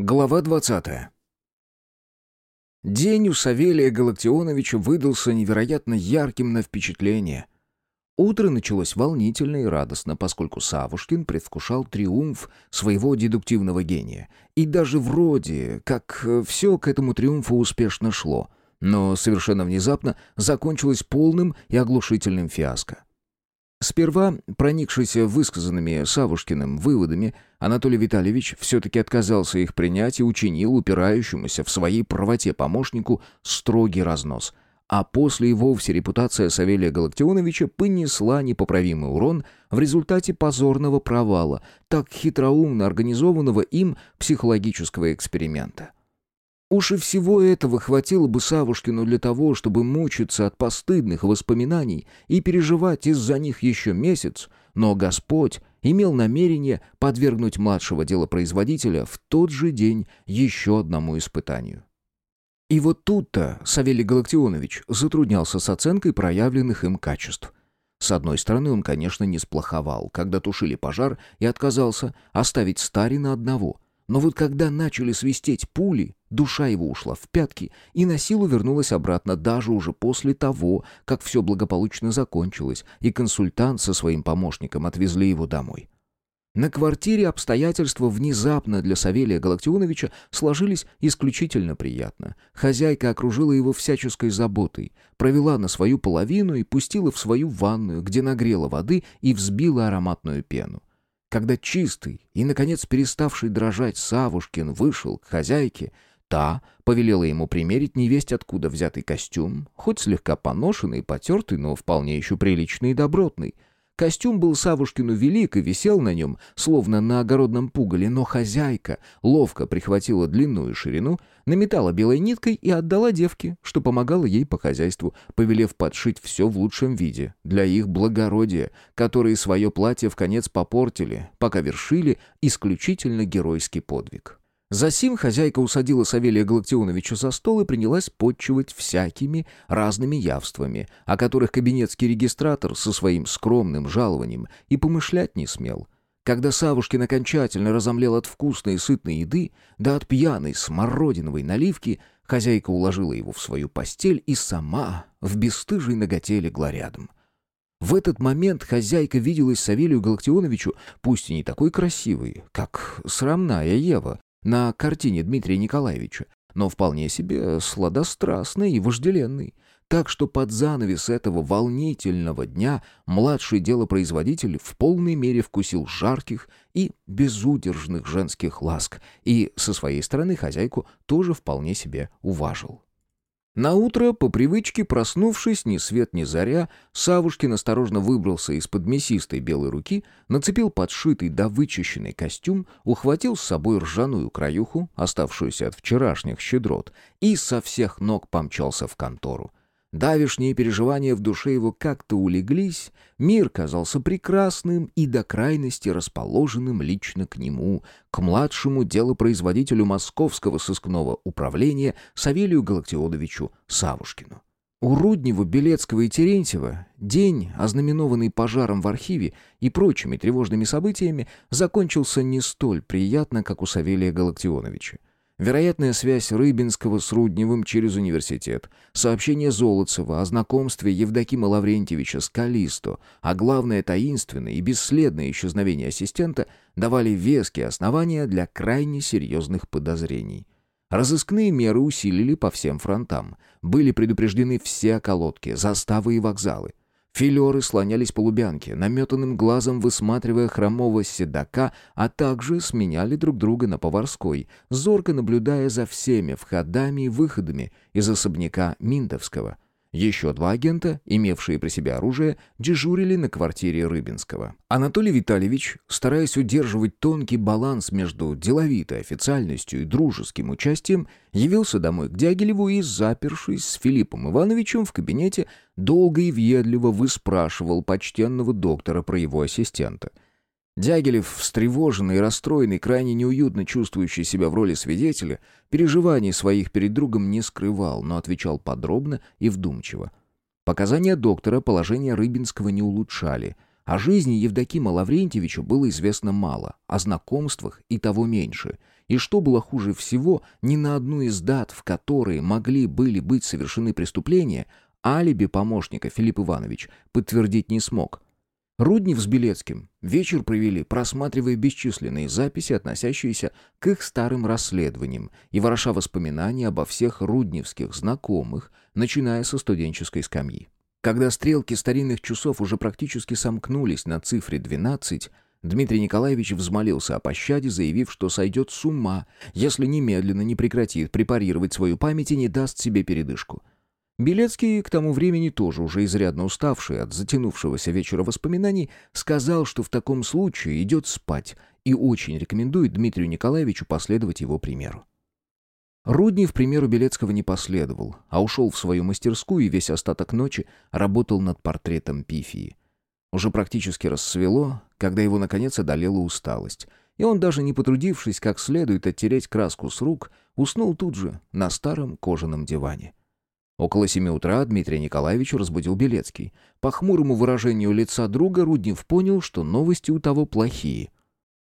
Глава 20. День у Савелия Галактионовича выдался невероятно ярким на впечатление. Утро началось волнительно и радостно, поскольку Савушкин предвкушал триумф своего дедуктивного гения. И даже вроде, как э, все к этому триумфу успешно шло, но совершенно внезапно закончилось полным и оглушительным фиаско. Сперва, проникшийся высказанными Савушкиным выводами, Анатолий Витальевич все-таки отказался их принять и учинил упирающемуся в своей правоте помощнику строгий разнос. А после и вовсе репутация Савелия Галактионовича понесла непоправимый урон в результате позорного провала, так хитроумно организованного им психологического эксперимента. Уж и всего этого хватило бы Савушкину для того, чтобы мучиться от постыдных воспоминаний и переживать из-за них еще месяц, но Господь имел намерение подвергнуть младшего делопроизводителя в тот же день еще одному испытанию. И вот тут-то Савелий Галактионович затруднялся с оценкой проявленных им качеств. С одной стороны, он, конечно, не сплоховал, когда тушили пожар и отказался оставить Старина одного – но вот когда начали свистеть пули, душа его ушла в пятки и на силу вернулась обратно даже уже после того, как все благополучно закончилось, и консультант со своим помощником отвезли его домой. На квартире обстоятельства внезапно для Савелия Галактионовича сложились исключительно приятно. Хозяйка окружила его всяческой заботой, провела на свою половину и пустила в свою ванную, где нагрела воды и взбила ароматную пену. Когда чистый и, наконец, переставший дрожать Савушкин вышел к хозяйке, та повелела ему примерить невесть откуда взятый костюм, хоть слегка поношенный потертый, но вполне еще приличный и добротный — Костюм был Савушкину велик и висел на нем, словно на огородном пугале, но хозяйка ловко прихватила длинную ширину, наметала белой ниткой и отдала девке, что помогало ей по хозяйству, повелев подшить все в лучшем виде, для их благородия, которые свое платье в конец попортили, пока вершили исключительно геройский подвиг. Засим хозяйка усадила Савелия Галактионовича за стол и принялась подчивать всякими разными явствами, о которых кабинетский регистратор со своим скромным жалованием и помышлять не смел. Когда Савушкин окончательно разомлел от вкусной и сытной еды, да от пьяной смородиновой наливки, хозяйка уложила его в свою постель и сама в бесстыжей ноготе легла рядом. В этот момент хозяйка виделась Савелию Галактионовичу, пусть и не такой красивой, как срамная Ева, на картине Дмитрия Николаевича, но вполне себе сладострастный и вожделенный. Так что под занавес этого волнительного дня младший делопроизводитель в полной мере вкусил жарких и безудержных женских ласк и со своей стороны хозяйку тоже вполне себе уважил. На утро, по привычке, проснувшись ни свет ни заря, Савушкин осторожно выбрался из-под мясистой белой руки, нацепил подшитый да вычищенный костюм, ухватил с собой ржаную краюху, оставшуюся от вчерашних щедрот, и со всех ног помчался в контору. Давишние переживания в душе его как-то улеглись, мир казался прекрасным и до крайности расположенным лично к нему, к младшему делопроизводителю Московского сыскного управления Савелию Галактионовичу Савушкину. У Руднева, Белецкого и Терентьева день, ознаменованный пожаром в архиве и прочими тревожными событиями, закончился не столь приятно, как у Савелия Галактионовича. Вероятная связь Рыбинского с Рудневым через университет, сообщение Золотцева о знакомстве Евдокима Лаврентьевича с Калисто, а главное таинственное и бесследное исчезновение ассистента давали веские основания для крайне серьезных подозрений. Разыскные меры усилили по всем фронтам. Были предупреждены все околотки, заставы и вокзалы. Филеры слонялись по Лубянке, наметанным глазом высматривая хромого седока, а также сменяли друг друга на Поварской, зорко наблюдая за всеми входами и выходами из особняка Миндовского — еще два агента, имевшие при себе оружие, дежурили на квартире Рыбинского. Анатолий Витальевич, стараясь удерживать тонкий баланс между деловитой официальностью и дружеским участием, явился домой к Дягилеву и, запершись с Филиппом Ивановичем в кабинете, долго и въедливо выспрашивал почтенного доктора про его ассистента — Дягилев, встревоженный и расстроенный, крайне неуютно чувствующий себя в роли свидетеля, переживаний своих перед другом не скрывал, но отвечал подробно и вдумчиво. Показания доктора положение Рыбинского не улучшали. О жизни Евдокима Лаврентьевича было известно мало, о знакомствах и того меньше. И что было хуже всего, ни на одну из дат, в которые могли были быть совершены преступления, алиби помощника Филипп Иванович подтвердить не смог. Руднев с Белецким вечер провели, просматривая бесчисленные записи, относящиеся к их старым расследованиям, и вороша воспоминания обо всех рудневских знакомых, начиная со студенческой скамьи. Когда стрелки старинных часов уже практически сомкнулись на цифре 12, Дмитрий Николаевич взмолился о пощаде, заявив, что сойдет с ума, если немедленно не прекратит препарировать свою память и не даст себе передышку. Белецкий, к тому времени тоже уже изрядно уставший от затянувшегося вечера воспоминаний, сказал, что в таком случае идет спать и очень рекомендует Дмитрию Николаевичу последовать его примеру. Рудни в примеру Белецкого не последовал, а ушел в свою мастерскую и весь остаток ночи работал над портретом Пифии. Уже практически рассвело, когда его наконец одолела усталость, и он, даже не потрудившись как следует оттереть краску с рук, уснул тут же на старом кожаном диване. Около семи утра Дмитрий Николаевич разбудил Белецкий. По хмурому выражению лица друга Руднев понял, что новости у того плохие.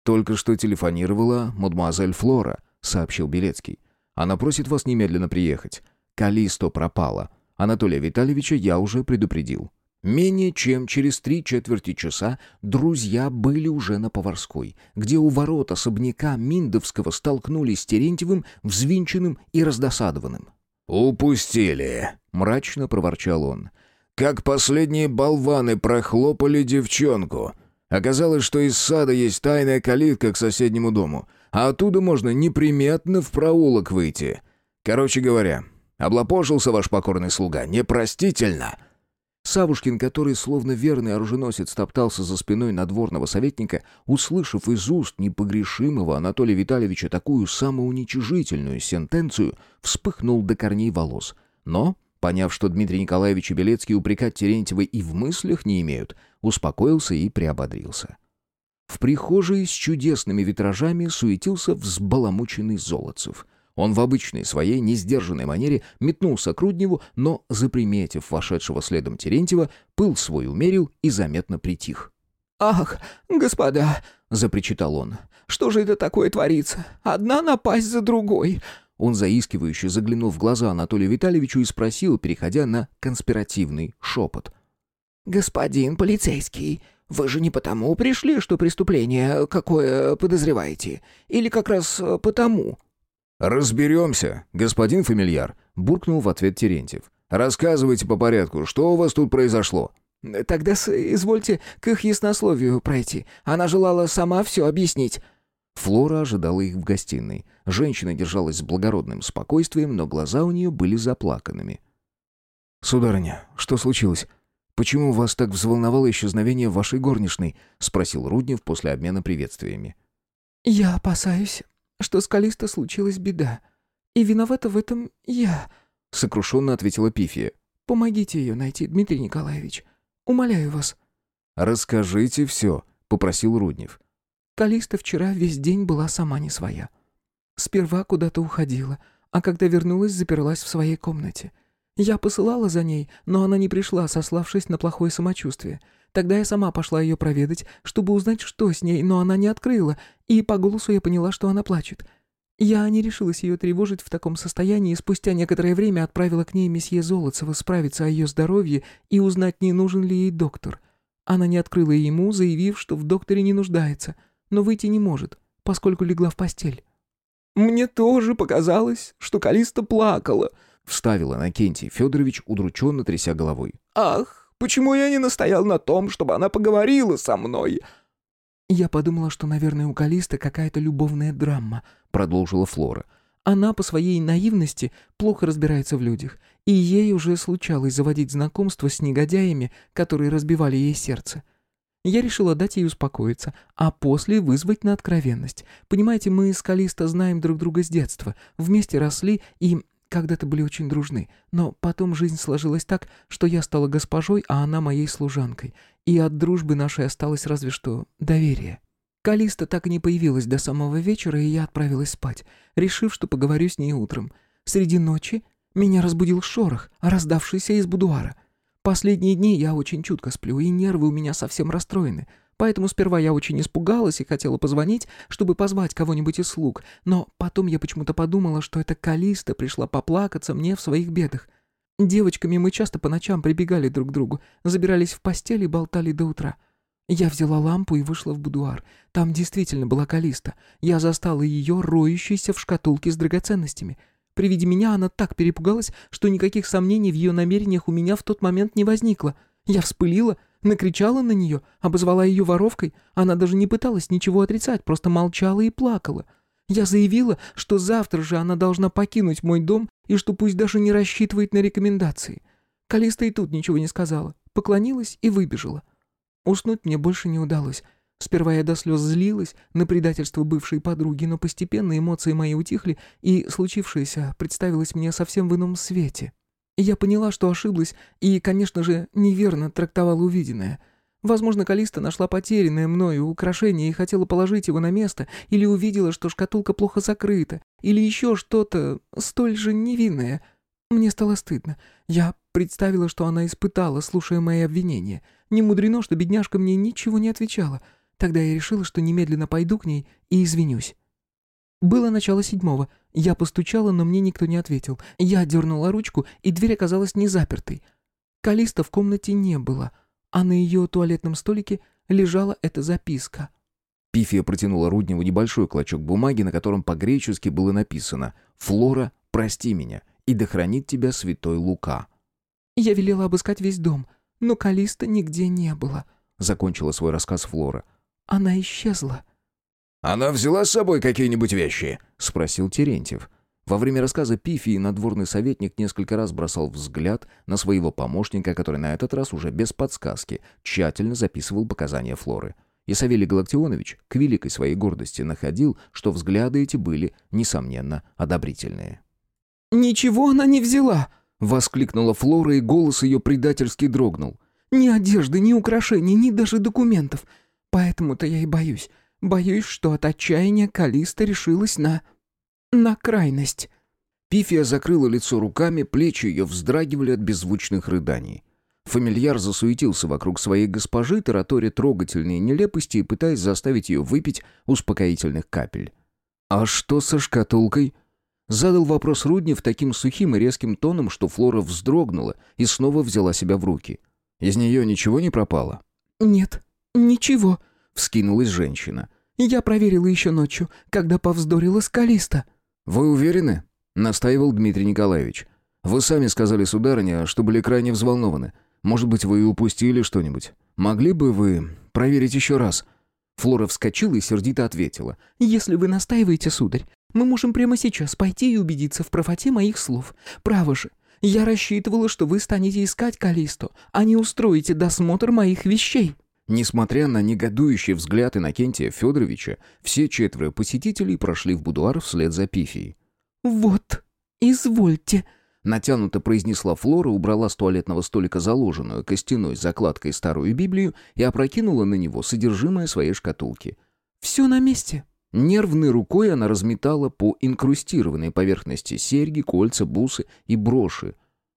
«Только что телефонировала мадемуазель Флора», — сообщил Белецкий. «Она просит вас немедленно приехать. Калисто пропала. Анатолия Витальевича я уже предупредил». Менее чем через три четверти часа друзья были уже на Поварской, где у ворот особняка Миндовского столкнулись с Терентьевым, взвинченным и раздосадованным. «Упустили», — мрачно проворчал он. «Как последние болваны прохлопали девчонку. Оказалось, что из сада есть тайная калитка к соседнему дому, а оттуда можно неприметно в проулок выйти. Короче говоря, облапошился ваш покорный слуга непростительно». Савушкин, который, словно верный оруженосец, топтался за спиной надворного советника, услышав из уст непогрешимого Анатолия Витальевича такую самоуничижительную сентенцию, вспыхнул до корней волос. Но, поняв, что Дмитрий Николаевич и Белецкий упрекать Терентьева и в мыслях не имеют, успокоился и приободрился. В прихожей с чудесными витражами суетился взбаламученный Золотцев — он в обычной своей несдержанной манере метнулся к Рудневу, но, заприметив вошедшего следом Терентьева, пыл свой умерил и заметно притих. «Ах, господа!» — запричитал он. «Что же это такое творится? Одна напасть за другой!» Он заискивающе заглянул в глаза Анатолию Витальевичу и спросил, переходя на конспиративный шепот. «Господин полицейский, вы же не потому пришли, что преступление какое подозреваете? Или как раз потому?» «Разберемся, господин фамильяр», — буркнул в ответ Терентьев. «Рассказывайте по порядку, что у вас тут произошло?» «Тогда извольте к их яснословию пройти. Она желала сама все объяснить». Флора ожидала их в гостиной. Женщина держалась с благородным спокойствием, но глаза у нее были заплаканными. «Сударыня, что случилось? Почему вас так взволновало исчезновение вашей горничной?» — спросил Руднев после обмена приветствиями. «Я опасаюсь что с Калисто случилась беда. И виновата в этом я», — сокрушенно ответила Пифия. «Помогите ее найти, Дмитрий Николаевич. Умоляю вас». «Расскажите все», — попросил Руднев. Калиста вчера весь день была сама не своя. Сперва куда-то уходила, а когда вернулась, заперлась в своей комнате. Я посылала за ней, но она не пришла, сославшись на плохое самочувствие. Тогда я сама пошла ее проведать, чтобы узнать, что с ней, но она не открыла, и по голосу я поняла, что она плачет. Я не решилась ее тревожить в таком состоянии и спустя некоторое время отправила к ней месье Золотцева справиться о ее здоровье и узнать, не нужен ли ей доктор. Она не открыла ему, заявив, что в докторе не нуждается, но выйти не может, поскольку легла в постель. «Мне тоже показалось, что Калиста плакала», — вставил Иннокентий Федорович, удрученно тряся головой. «Ах, Почему я не настоял на том, чтобы она поговорила со мной?» «Я подумала, что, наверное, у Калиста какая-то любовная драма», — продолжила Флора. «Она по своей наивности плохо разбирается в людях, и ей уже случалось заводить знакомство с негодяями, которые разбивали ей сердце. Я решила дать ей успокоиться, а после вызвать на откровенность. Понимаете, мы с Калиста знаем друг друга с детства, вместе росли, и когда-то были очень дружны, но потом жизнь сложилась так, что я стала госпожой, а она моей служанкой, и от дружбы нашей осталось разве что доверие. Калиста так и не появилась до самого вечера, и я отправилась спать, решив, что поговорю с ней утром. Среди ночи меня разбудил шорох, раздавшийся из будуара. Последние дни я очень чутко сплю, и нервы у меня совсем расстроены. Поэтому сперва я очень испугалась и хотела позвонить, чтобы позвать кого-нибудь из слуг. Но потом я почему-то подумала, что это Калиста пришла поплакаться мне в своих бедах. Девочками мы часто по ночам прибегали друг к другу, забирались в постель и болтали до утра. Я взяла лампу и вышла в будуар. Там действительно была Калиста. Я застала ее, роющейся в шкатулке с драгоценностями. При виде меня она так перепугалась, что никаких сомнений в ее намерениях у меня в тот момент не возникло. Я вспылила, накричала на нее, обозвала ее воровкой. Она даже не пыталась ничего отрицать, просто молчала и плакала. Я заявила, что завтра же она должна покинуть мой дом и что пусть даже не рассчитывает на рекомендации. Калиста и тут ничего не сказала, поклонилась и выбежала. Уснуть мне больше не удалось. Сперва я до слез злилась на предательство бывшей подруги, но постепенно эмоции мои утихли, и случившееся представилось мне совсем в ином свете. Я поняла, что ошиблась, и, конечно же, неверно трактовала увиденное. Возможно, Калиста нашла потерянное мною украшение и хотела положить его на место, или увидела, что шкатулка плохо закрыта, или еще что-то столь же невинное. Мне стало стыдно. Я представила, что она испытала, слушая мои обвинения — не мудрено, что бедняжка мне ничего не отвечала. Тогда я решила, что немедленно пойду к ней и извинюсь. Было начало седьмого. Я постучала, но мне никто не ответил. Я дернула ручку, и дверь оказалась не запертой. Калиста в комнате не было, а на ее туалетном столике лежала эта записка. Пифия протянула Рудневу небольшой клочок бумаги, на котором по-гречески было написано «Флора, прости меня, и да хранит тебя святой Лука». Я велела обыскать весь дом — но Калиста нигде не было», — закончила свой рассказ Флора. «Она исчезла». «Она взяла с собой какие-нибудь вещи?» — спросил Терентьев. Во время рассказа Пифии надворный советник несколько раз бросал взгляд на своего помощника, который на этот раз уже без подсказки тщательно записывал показания Флоры. И Савелий Галактионович, к великой своей гордости, находил, что взгляды эти были, несомненно, одобрительные. «Ничего она не взяла!» Воскликнула Флора, и голос ее предательски дрогнул. «Ни одежды, ни украшений, ни даже документов. Поэтому-то я и боюсь. Боюсь, что от отчаяния Калиста решилась на... на крайность». Пифия закрыла лицо руками, плечи ее вздрагивали от беззвучных рыданий. Фамильяр засуетился вокруг своей госпожи, тараторя трогательные нелепости и пытаясь заставить ее выпить успокоительных капель. «А что со шкатулкой?» Задал вопрос Руднев таким сухим и резким тоном, что Флора вздрогнула и снова взяла себя в руки. Из нее ничего не пропало? «Нет, ничего», — вскинулась женщина. «Я проверила еще ночью, когда повздорила скалиста». «Вы уверены?» — настаивал Дмитрий Николаевич. «Вы сами сказали, сударыня, что были крайне взволнованы. Может быть, вы упустили что-нибудь? Могли бы вы проверить еще раз?» Флора вскочила и сердито ответила. «Если вы настаиваете, сударь, мы можем прямо сейчас пойти и убедиться в правоте моих слов. Право же, я рассчитывала, что вы станете искать Калисту, а не устроите досмотр моих вещей». Несмотря на негодующий взгляд Иннокентия Федоровича, все четверо посетителей прошли в будуар вслед за Пифией. «Вот, извольте», — натянуто произнесла Флора, убрала с туалетного столика заложенную костяной закладкой старую Библию и опрокинула на него содержимое своей шкатулки. «Все на месте». Нервной рукой она разметала по инкрустированной поверхности серьги, кольца, бусы и броши.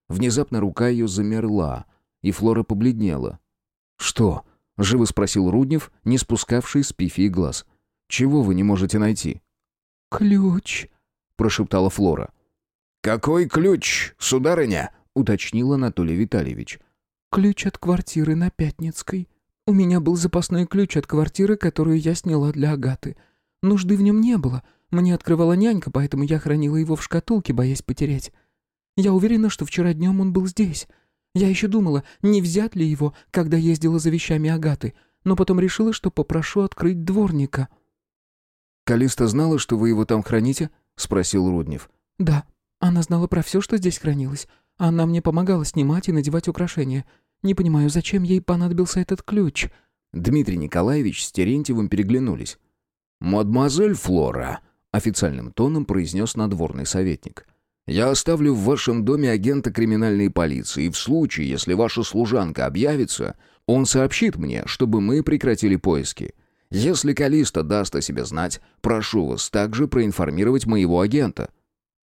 Внезапно рука ее замерла, и Флора побледнела. «Что?» — живо спросил Руднев, не спускавший с Пифии глаз. «Чего вы не можете найти?» «Ключ», — прошептала Флора. «Какой ключ, сударыня?» — уточнил Анатолий Витальевич. «Ключ от квартиры на Пятницкой. У меня был запасной ключ от квартиры, которую я сняла для Агаты. Нужды в нем не было. Мне открывала нянька, поэтому я хранила его в шкатулке, боясь потерять. Я уверена, что вчера днем он был здесь. Я еще думала, не взять ли его, когда ездила за вещами Агаты, но потом решила, что попрошу открыть дворника». «Калиста знала, что вы его там храните?» — спросил Руднев. «Да, она знала про все, что здесь хранилось. Она мне помогала снимать и надевать украшения. Не понимаю, зачем ей понадобился этот ключ?» Дмитрий Николаевич с Терентьевым переглянулись. «Мадемуазель Флора», — официальным тоном произнес надворный советник, «я оставлю в вашем доме агента криминальной полиции, и в случае, если ваша служанка объявится, он сообщит мне, чтобы мы прекратили поиски. Если Калиста даст о себе знать, прошу вас также проинформировать моего агента».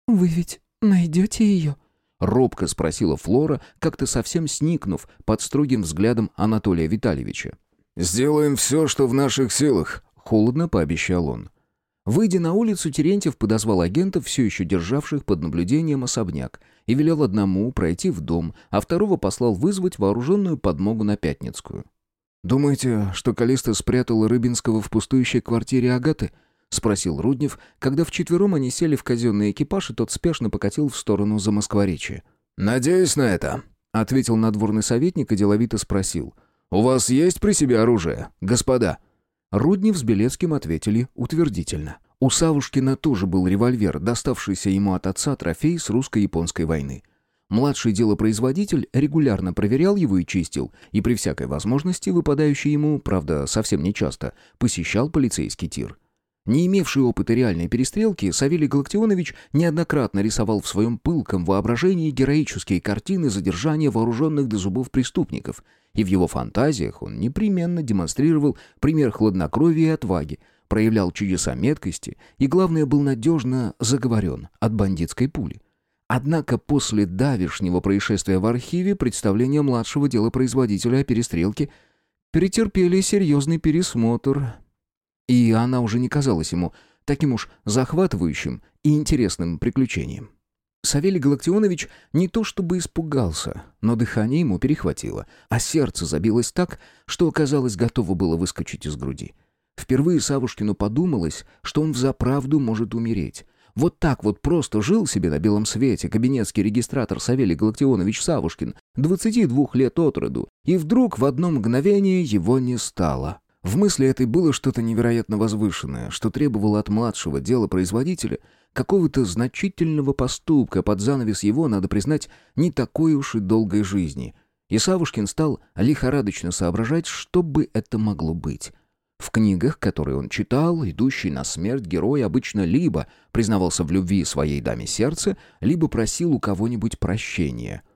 «Вы ведь найдете ее?» — робко спросила Флора, как-то совсем сникнув под строгим взглядом Анатолия Витальевича. «Сделаем все, что в наших силах», — холодно пообещал он. Выйдя на улицу, Терентьев подозвал агентов, все еще державших под наблюдением особняк, и велел одному пройти в дом, а второго послал вызвать вооруженную подмогу на Пятницкую. «Думаете, что Калиста спрятал Рыбинского в пустующей квартире Агаты?» — спросил Руднев, когда вчетвером они сели в казенный экипаж, и тот спешно покатил в сторону за Москворечья. «Надеюсь на это», — ответил надворный советник и деловито спросил. «У вас есть при себе оружие, господа?» Руднев с Белецким ответили утвердительно. У Савушкина тоже был револьвер, доставшийся ему от отца трофей с русско-японской войны. Младший делопроизводитель регулярно проверял его и чистил, и при всякой возможности, выпадающей ему, правда, совсем нечасто, посещал полицейский тир. Не имевший опыта реальной перестрелки, Савелий Галактионович неоднократно рисовал в своем пылком воображении героические картины задержания вооруженных до зубов преступников, и в его фантазиях он непременно демонстрировал пример хладнокровия и отваги, проявлял чудеса меткости и, главное, был надежно заговорен от бандитской пули. Однако после давешнего происшествия в архиве представления младшего делопроизводителя о перестрелке претерпели серьезный пересмотр, и она уже не казалась ему таким уж захватывающим и интересным приключением. Савелий Галактионович не то чтобы испугался, но дыхание ему перехватило, а сердце забилось так, что, казалось, готово было выскочить из груди. Впервые Савушкину подумалось, что он взаправду может умереть. Вот так вот просто жил себе на белом свете кабинетский регистратор Савелий Галактионович Савушкин, 22 лет от роду, и вдруг в одно мгновение его не стало. В мысли этой было что-то невероятно возвышенное, что требовало от младшего дела производителя какого-то значительного поступка под занавес его, надо признать, не такой уж и долгой жизни. И Савушкин стал лихорадочно соображать, что бы это могло быть. В книгах, которые он читал, идущий на смерть герой обычно либо признавался в любви своей даме сердца, либо просил у кого-нибудь прощения —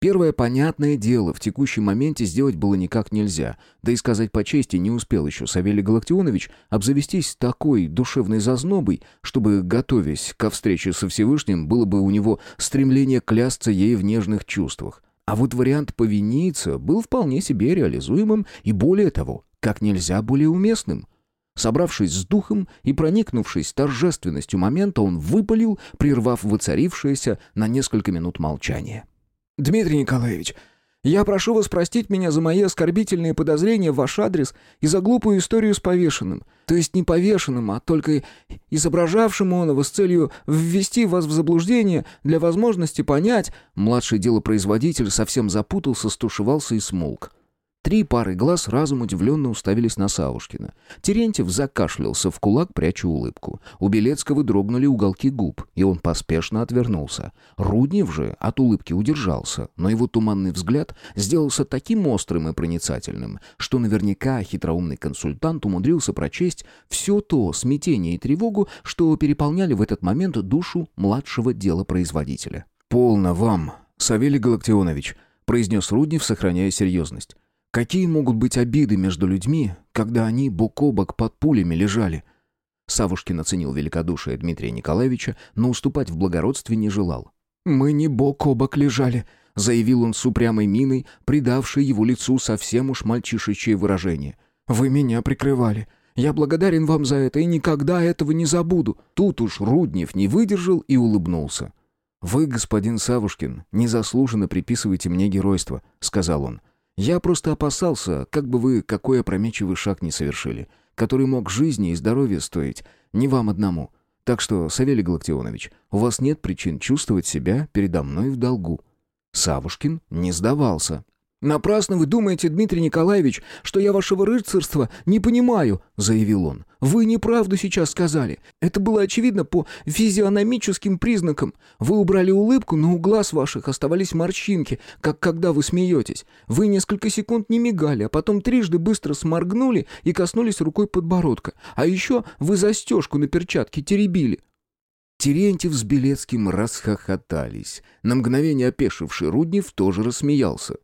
Первое понятное дело в текущем моменте сделать было никак нельзя, да и сказать по чести не успел еще Савелий Галактионович обзавестись такой душевной зазнобой, чтобы, готовясь ко встрече со Всевышним, было бы у него стремление клясться ей в нежных чувствах. А вот вариант повиниться был вполне себе реализуемым и, более того, как нельзя более уместным. Собравшись с духом и проникнувшись торжественностью момента, он выпалил, прервав воцарившееся на несколько минут молчание. «Дмитрий Николаевич, я прошу вас простить меня за мои оскорбительные подозрения в ваш адрес и за глупую историю с повешенным. То есть не повешенным, а только изображавшим оного с целью ввести вас в заблуждение для возможности понять...» Младший делопроизводитель совсем запутался, стушевался и смолк. Три пары глаз разом удивленно уставились на Савушкина. Терентьев закашлялся в кулак, пряча улыбку. У Белецкого дрогнули уголки губ, и он поспешно отвернулся. Руднев же от улыбки удержался, но его туманный взгляд сделался таким острым и проницательным, что наверняка хитроумный консультант умудрился прочесть все то смятение и тревогу, что переполняли в этот момент душу младшего делопроизводителя. «Полно вам, Савелий Галактионович», — произнес Руднев, сохраняя серьезность. Какие могут быть обиды между людьми, когда они бок о бок под пулями лежали? Савушкин оценил великодушие Дмитрия Николаевича, но уступать в благородстве не желал. «Мы не бок о бок лежали», — заявил он с упрямой миной, придавшей его лицу совсем уж мальчишечье выражение. «Вы меня прикрывали. Я благодарен вам за это и никогда этого не забуду». Тут уж Руднев не выдержал и улыбнулся. «Вы, господин Савушкин, незаслуженно приписываете мне геройство», — сказал он. Я просто опасался, как бы вы какой опрометчивый шаг не совершили, который мог жизни и здоровья стоить, не вам одному. Так что, Савелий Галактионович, у вас нет причин чувствовать себя передо мной в долгу». Савушкин не сдавался. «Напрасно вы думаете, Дмитрий Николаевич, что я вашего рыцарства не понимаю», — заявил он. «Вы неправду сейчас сказали. Это было очевидно по физиономическим признакам. Вы убрали улыбку, но у глаз ваших оставались морщинки, как когда вы смеетесь. Вы несколько секунд не мигали, а потом трижды быстро сморгнули и коснулись рукой подбородка. А еще вы застежку на перчатке теребили». Терентьев с Белецким расхохотались. На мгновение опешивший Руднев тоже рассмеялся.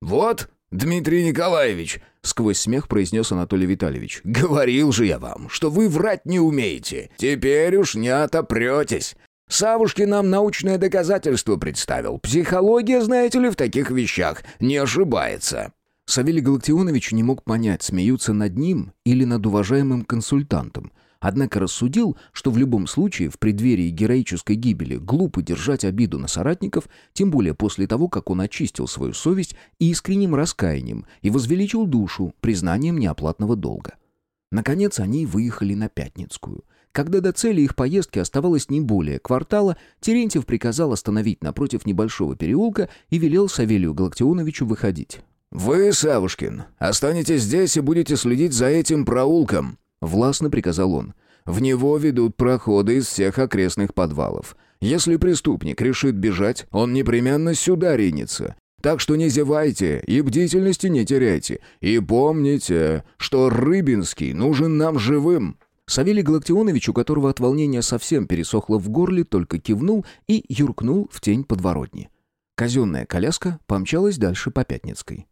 «Вот, Дмитрий Николаевич», — сквозь смех произнес Анатолий Витальевич, «говорил же я вам, что вы врать не умеете. Теперь уж не отопретесь. Савушкин нам научное доказательство представил. Психология, знаете ли, в таких вещах не ошибается». Савелий Галактионович не мог понять, смеются над ним или над уважаемым консультантом. Однако рассудил, что в любом случае в преддверии героической гибели глупо держать обиду на соратников, тем более после того, как он очистил свою совесть искренним раскаянием и возвеличил душу признанием неоплатного долга. Наконец они выехали на Пятницкую. Когда до цели их поездки оставалось не более квартала, Терентьев приказал остановить напротив небольшого переулка и велел Савелию Галактионовичу выходить. «Вы, Савушкин, останетесь здесь и будете следить за этим проулком», — властно приказал он. «В него ведут проходы из всех окрестных подвалов. Если преступник решит бежать, он непременно сюда ринется. Так что не зевайте и бдительности не теряйте. И помните, что Рыбинский нужен нам живым». Савелий Галактионович, у которого от волнения совсем пересохло в горле, только кивнул и юркнул в тень подворотни. Казенная коляска помчалась дальше по Пятницкой.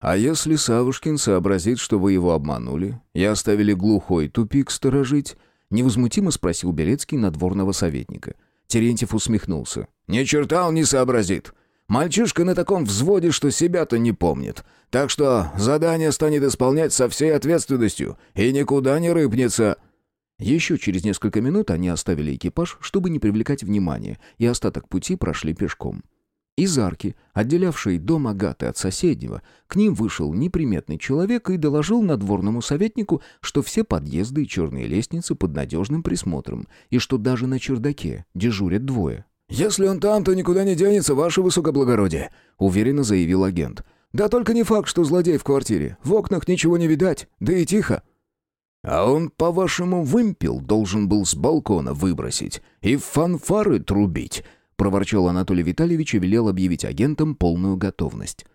«А если Савушкин сообразит, что вы его обманули и оставили глухой тупик сторожить?» — невозмутимо спросил Белецкий надворного советника. Терентьев усмехнулся. «Ни черта он не сообразит. Мальчишка на таком взводе, что себя-то не помнит. Так что задание станет исполнять со всей ответственностью и никуда не рыпнется». Еще через несколько минут они оставили экипаж, чтобы не привлекать внимания, и остаток пути прошли пешком. Из арки, отделявшей дом Агаты от соседнего, к ним вышел неприметный человек и доложил надворному советнику, что все подъезды и черные лестницы под надежным присмотром, и что даже на чердаке дежурят двое. «Если он там, то никуда не денется, ваше высокоблагородие», — уверенно заявил агент. «Да только не факт, что злодей в квартире. В окнах ничего не видать, да и тихо». «А он, по-вашему, вымпел должен был с балкона выбросить и фанфары трубить», — проворчал Анатолий Витальевич и велел объявить агентам полную готовность.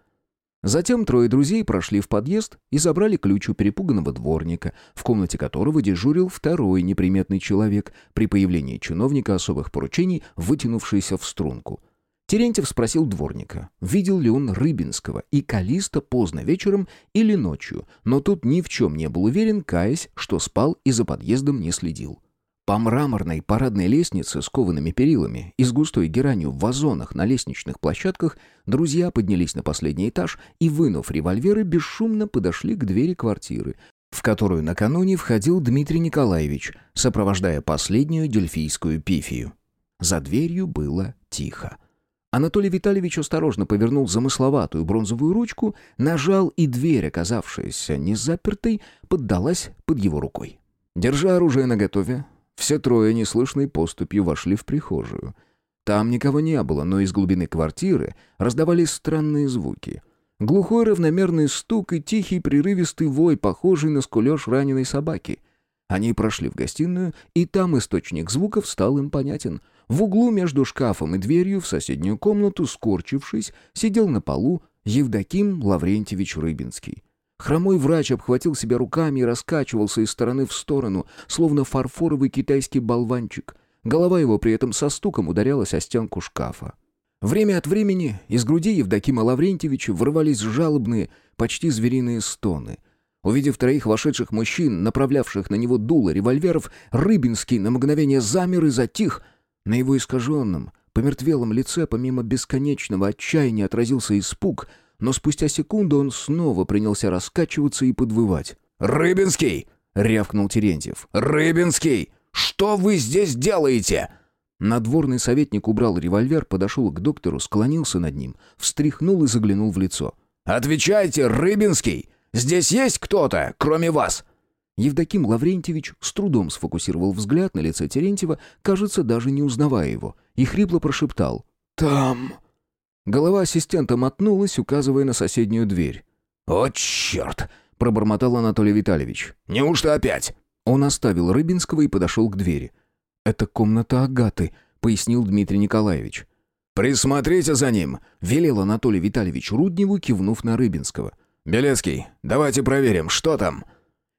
Затем трое друзей прошли в подъезд и забрали ключ у перепуганного дворника, в комнате которого дежурил второй неприметный человек, при появлении чиновника особых поручений, вытянувшийся в струнку — Терентьев спросил дворника, видел ли он Рыбинского и Калиста поздно вечером или ночью, но тут ни в чем не был уверен, каясь, что спал и за подъездом не следил. По мраморной парадной лестнице с коваными перилами и с густой геранью в вазонах на лестничных площадках друзья поднялись на последний этаж и, вынув револьверы, бесшумно подошли к двери квартиры, в которую накануне входил Дмитрий Николаевич, сопровождая последнюю дельфийскую пифию. За дверью было тихо. Анатолий Витальевич осторожно повернул замысловатую бронзовую ручку, нажал, и дверь, оказавшаяся незапертой, поддалась под его рукой. Держа оружие наготове, все трое неслышной поступью вошли в прихожую. Там никого не было, но из глубины квартиры раздавались странные звуки. Глухой равномерный стук и тихий прерывистый вой, похожий на скулеж раненой собаки. Они прошли в гостиную, и там источник звуков стал им понятен — в углу между шкафом и дверью в соседнюю комнату, скорчившись, сидел на полу Евдоким Лаврентьевич Рыбинский. Хромой врач обхватил себя руками и раскачивался из стороны в сторону, словно фарфоровый китайский болванчик. Голова его при этом со стуком ударялась о стенку шкафа. Время от времени из груди Евдокима Лаврентьевича вырывались жалобные, почти звериные стоны. Увидев троих вошедших мужчин, направлявших на него дуло револьверов, Рыбинский на мгновение замер и затих — на его искаженном, помертвелом лице помимо бесконечного отчаяния отразился испуг, но спустя секунду он снова принялся раскачиваться и подвывать. «Рыбинский!» — рявкнул Терентьев. «Рыбинский! Что вы здесь делаете?» Надворный советник убрал револьвер, подошел к доктору, склонился над ним, встряхнул и заглянул в лицо. «Отвечайте, Рыбинский! Здесь есть кто-то, кроме вас?» Евдоким Лаврентьевич с трудом сфокусировал взгляд на лице Терентьева, кажется, даже не узнавая его, и хрипло прошептал «Там...» Голова ассистента мотнулась, указывая на соседнюю дверь. «О, черт!» — пробормотал Анатолий Витальевич. «Неужто опять?» Он оставил Рыбинского и подошел к двери. «Это комната Агаты», — пояснил Дмитрий Николаевич. «Присмотрите за ним!» — велел Анатолий Витальевич Рудневу, кивнув на Рыбинского. «Белецкий, давайте проверим, что там?»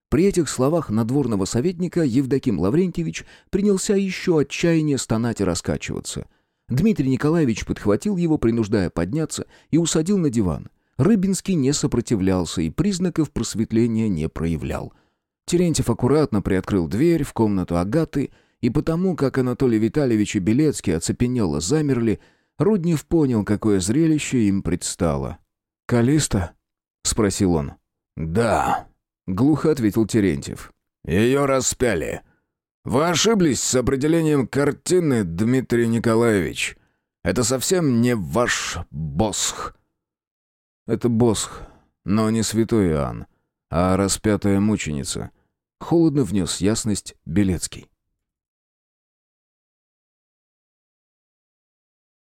При этих словах надворного советника Евдоким Лаврентьевич принялся еще отчаяние стонать и раскачиваться. Дмитрий Николаевич подхватил его, принуждая подняться, и усадил на диван. Рыбинский не сопротивлялся и признаков просветления не проявлял. Терентьев аккуратно приоткрыл дверь в комнату Агаты, и потому, как Анатолий Витальевич и Белецкий оцепенело замерли, Руднев понял, какое зрелище им предстало. «Калиста?» — спросил он. «Да», — глухо ответил Терентьев. «Ее распяли. Вы ошиблись с определением картины, Дмитрий Николаевич. Это совсем не ваш босх». «Это босх, но не святой Иоанн, а распятая мученица», — холодно внес ясность Белецкий.